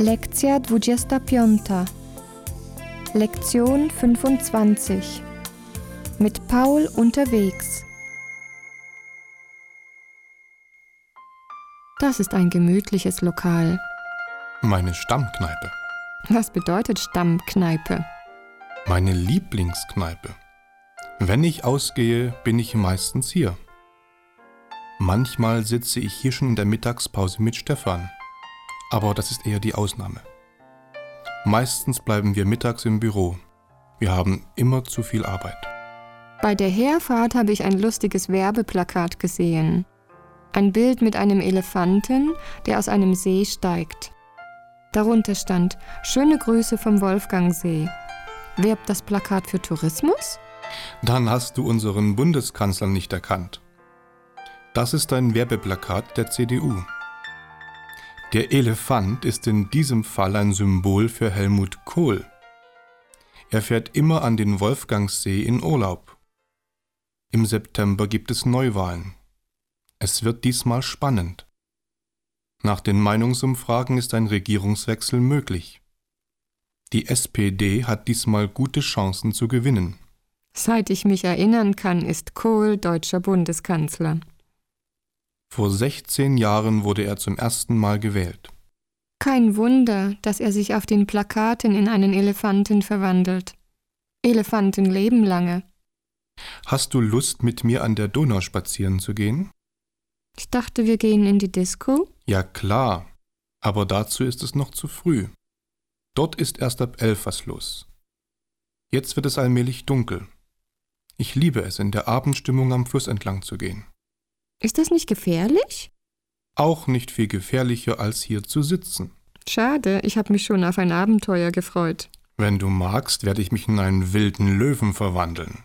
Lekcja 25. Lektion 25. Mit Paul unterwegs. Das ist ein gemütliches Lokal. Meine Stammkneipe. Was bedeutet Stammkneipe? Meine Lieblingskneipe. Wenn ich ausgehe, bin ich meistens hier. Manchmal sitze ich hier schon in der Mittagspause mit Stefan. Aber das ist eher die Ausnahme. Meistens bleiben wir mittags im Büro. Wir haben immer zu viel Arbeit. Bei der Herfahrt habe ich ein lustiges Werbeplakat gesehen. Ein Bild mit einem Elefanten, der aus einem See steigt. Darunter stand Schöne Grüße vom Wolfgangsee. Werbt das Plakat für Tourismus? Dann hast du unseren Bundeskanzler nicht erkannt. Das ist ein Werbeplakat der CDU. Der Elefant ist in diesem Fall ein Symbol für Helmut Kohl. Er fährt immer an den Wolfgangssee in Urlaub. Im September gibt es Neuwahlen. Es wird diesmal spannend. Nach den Meinungsumfragen ist ein Regierungswechsel möglich. Die SPD hat diesmal gute Chancen zu gewinnen. Seit ich mich erinnern kann, ist Kohl deutscher Bundeskanzler. Vor 16 Jahren wurde er zum ersten Mal gewählt. Kein Wunder, dass er sich auf den Plakaten in einen Elefanten verwandelt. Elefanten leben lange. Hast du Lust, mit mir an der Donau spazieren zu gehen? Ich dachte, wir gehen in die Disco. Ja klar, aber dazu ist es noch zu früh. Dort ist erst ab elf was los. Jetzt wird es allmählich dunkel. Ich liebe es, in der Abendstimmung am Fluss entlang zu gehen. Ist das nicht gefährlich? Auch nicht viel gefährlicher, als hier zu sitzen. Schade, ich habe mich schon auf ein Abenteuer gefreut. Wenn du magst, werde ich mich in einen wilden Löwen verwandeln.